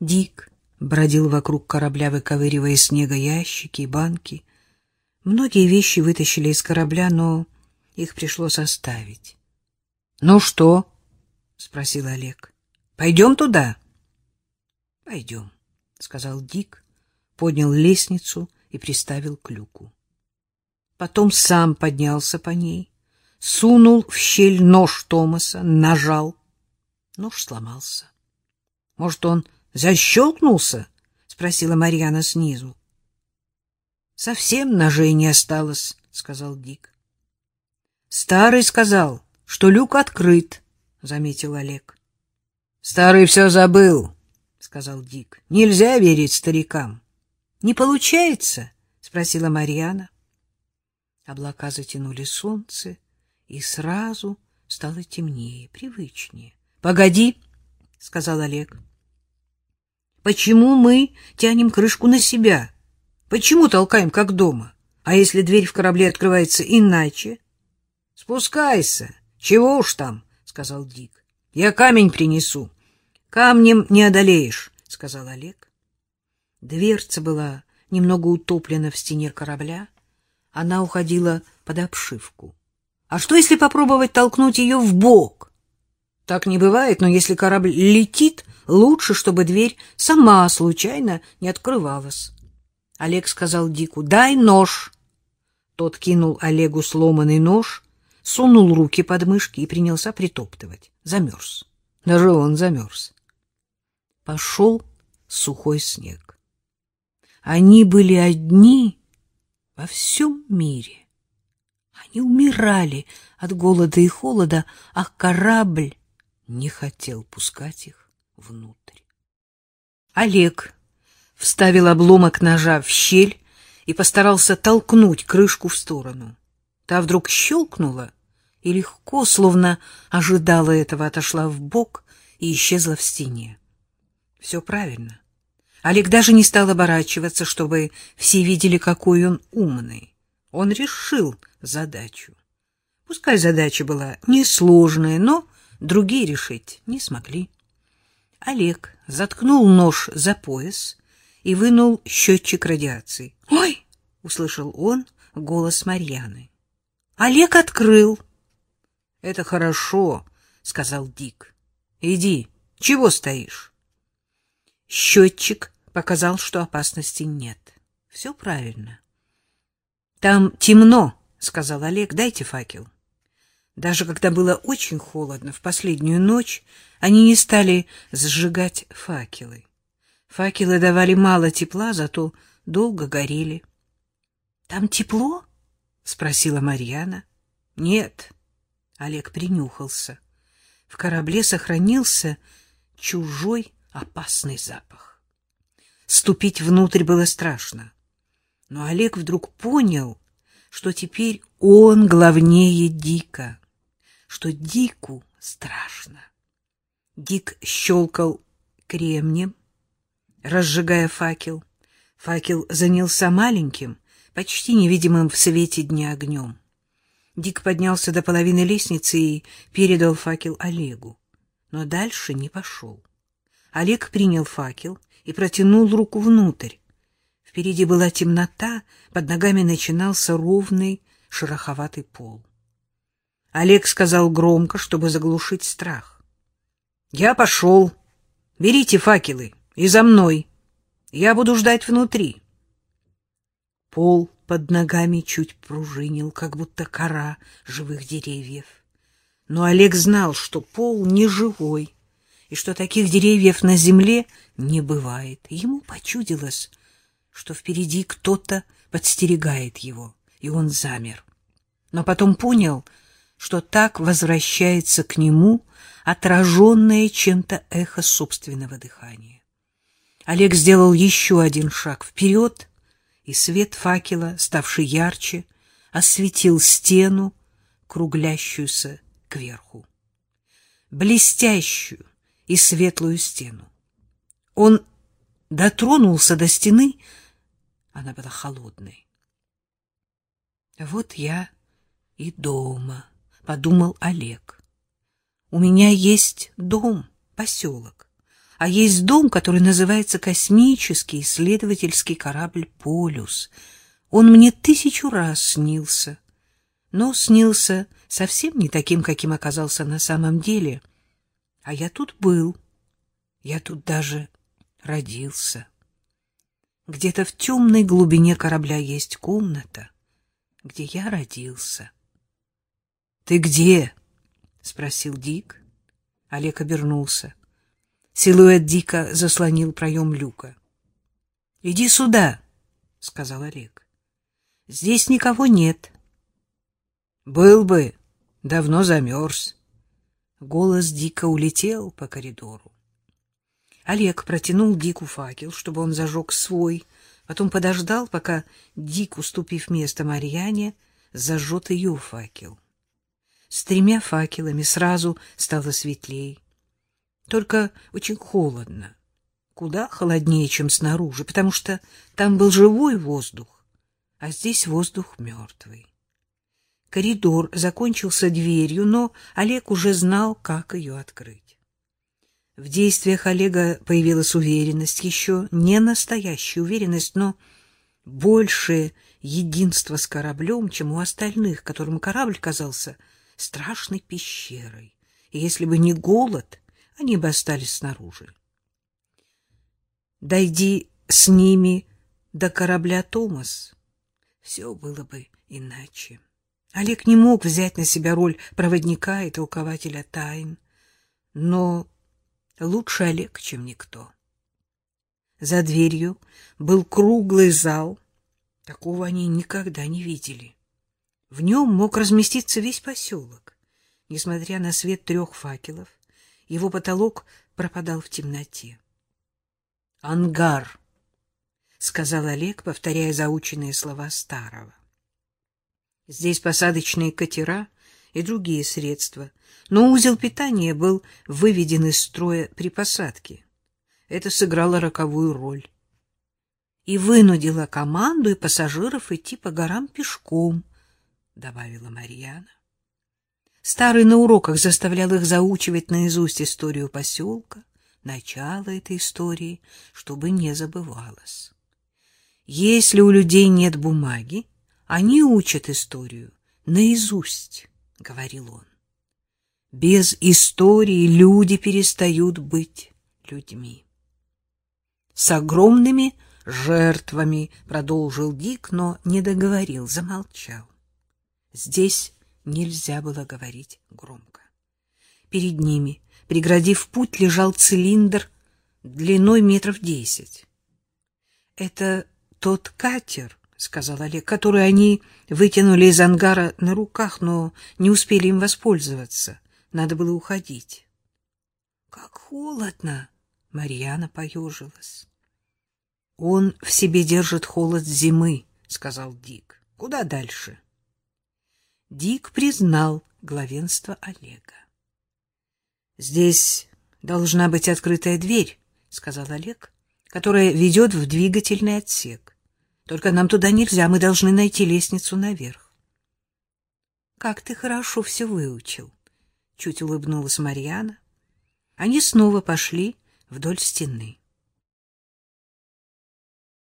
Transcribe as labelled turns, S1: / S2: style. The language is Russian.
S1: Дик бродил вокруг корабля, выковыривая из снега ящики и банки. Многие вещи вытащили из корабля, но их пришлось оставить. — Ну что? — спросил Олег. — Пойдем туда? — Пойдем, — сказал Дик, поднял лестницу и приставил к люку. Потом сам поднялся по ней, сунул в щель нож Томаса, нажал. Нож сломался. — Может, он защелкнулся? — спросила Марьяна снизу. — Совсем ножей не осталось, — сказал Дик. — Старый сказал, что люк открыт, — заметил Олег. — Старый все забыл, — сказал Дик. — Нельзя верить старикам. — Не получается? — спросила Марьяна. Облака затянули солнце, и сразу стало темнее, привычнее. — Погоди, — сказал Олег. — Почему мы тянем крышку на себя? Почему толкаем, как дома? А если дверь в корабле открывается иначе? — Спускайся. Чего уж там, — сказал Дик. — Я камень принесу. — Камнем не одолеешь, — сказал Олег. Дверца была немного утоплена в стене корабля. Она уходила под обшивку. А что, если попробовать толкнуть ее в бок? Так не бывает, но если корабль летит, лучше, чтобы дверь сама случайно не открывалась. Олег сказал Дику, дай нож. Тот кинул Олегу сломанный нож, сунул руки под мышки и принялся притоптывать. Замерз. Даже он замерз. Пошел сухой снег. Они были одни во всем мире. Они умирали от голода и холода, а корабль не хотел пускать их внутрь. Олег вставил обломок ножа в щель и постарался толкнуть крышку в сторону. Та вдруг щелкнула и легко, словно ожидала этого, отошла в бок и исчезла в стене. Все правильно. Олег даже не стал оборачиваться, чтобы все видели, какой он умный. Он решил задачу. Пускай задача была несложная, но другие решить не смогли. Олег заткнул нож за пояс и вынул счетчик радиации. «Ой!» — услышал он голос Марьяны. Олег открыл. «Это хорошо», — сказал Дик. «Иди, чего стоишь?» Счетчик показал, что опасности нет. Все правильно. Там темно, сказал Олег. Дайте факел. Даже когда было очень холодно в последнюю ночь, они не стали сжигать факелы. Факелы давали мало тепла, зато долго горели. Там тепло? спросила Марьяна. Нет. Олег принюхался. В корабле сохранился чужой опасный запах. Ступить внутрь было страшно. Но Олег вдруг понял, что теперь он главнее Дика, что Дику страшно. Дик щелкал кремнем, разжигая факел. Факел занялся маленьким, почти невидимым в свете дня огнем. Дик поднялся до половины лестницы и передал факел Олегу, но дальше не пошел. Олег принял факел и протянул руку внутрь. Впереди была темнота, под ногами начинался ровный шероховатый пол. Олег сказал громко, чтобы заглушить страх. — Я пошел. Берите факелы и за мной. Я буду ждать внутри. Пол под ногами чуть пружинил, как будто кора живых деревьев. Но Олег знал, что пол не живой, и что таких деревьев на земле не бывает. Ему почудилось, что впереди кто-то подстерегает его, и он замер. Но потом понял, что так возвращается к нему отраженное чем-то эхо собственного дыхания. Олег сделал еще один шаг вперед, и свет факела, ставший ярче, осветил стену, круглящуюся кверху. Блестящую, и светлую стену. Он дотронулся до стены, она была холодной. Вот я и дома, подумал Олег. У меня есть дом, поселок, а есть дом, который называется космический исследовательский корабль «Полюс». Он мне тысячу раз снился, но снился совсем не таким, каким оказался на самом деле. А я тут был, я тут даже родился. Где-то в темной глубине корабля есть комната, где я родился. — Ты где? — спросил Дик. Олег обернулся. Силуэт Дика заслонил проем люка. — Иди сюда, — сказал Олег. — Здесь никого нет. — Был бы, давно замерз. Голос Дика улетел по коридору. Олег протянул Дику факел, чтобы он зажег свой, потом подождал, пока Дик, уступив место Марьяне, зажжет ее факел. С тремя факелами сразу стало светлей. Только очень холодно. Куда холоднее, чем снаружи, потому что там был живой воздух, а здесь воздух мертвый. Коридор закончился дверью, но Олег уже знал, как ее открыть. В действиях Олега появилась уверенность, еще не настоящая уверенность, но больше единство с кораблем, чем у остальных, которым корабль казался страшной пещерой. И если бы не голод, они бы остались снаружи. Дойди с ними до корабля Томас, все было бы иначе. Олег не мог взять на себя роль проводника и толкователя тайн, но лучше Олег, чем никто. За дверью был круглый зал, такого они никогда не видели. В нем мог разместиться весь поселок. Несмотря на свет трех факелов, его потолок пропадал в темноте. «Ангар», — сказал Олег, повторяя заученные слова старого. Здесь посадочные катера и другие средства, но узел питания был выведен из строя при посадке. Это сыграло роковую роль и вынудило команду и пассажиров идти по горам пешком, — добавила Марьяна. Старый на уроках заставлял их заучивать наизусть историю поселка, начало этой истории, чтобы не забывалось. Если у людей нет бумаги, они учат историю наизусть, — говорил он. Без истории люди перестают быть людьми. С огромными жертвами, — продолжил Дик, но не договорил, замолчал. Здесь нельзя было говорить громко. Перед ними, преградив путь, лежал цилиндр длиной метров десять. — Это тот катер, — сказал Олег, — который они вытянули из ангара на руках, но не успели им воспользоваться. Надо было уходить. — Как холодно! — Марьяна поежилась. — Он в себе держит холод зимы, — сказал Дик. — Куда дальше? — Дик признал главенство Олега. — Здесь должна быть открытая дверь, — сказал Олег, — которая ведет в двигательный отсек. Только нам туда нельзя, мы должны найти лестницу наверх. — Как ты хорошо все выучил, — чуть улыбнулась Марьяна. Они снова пошли вдоль стены.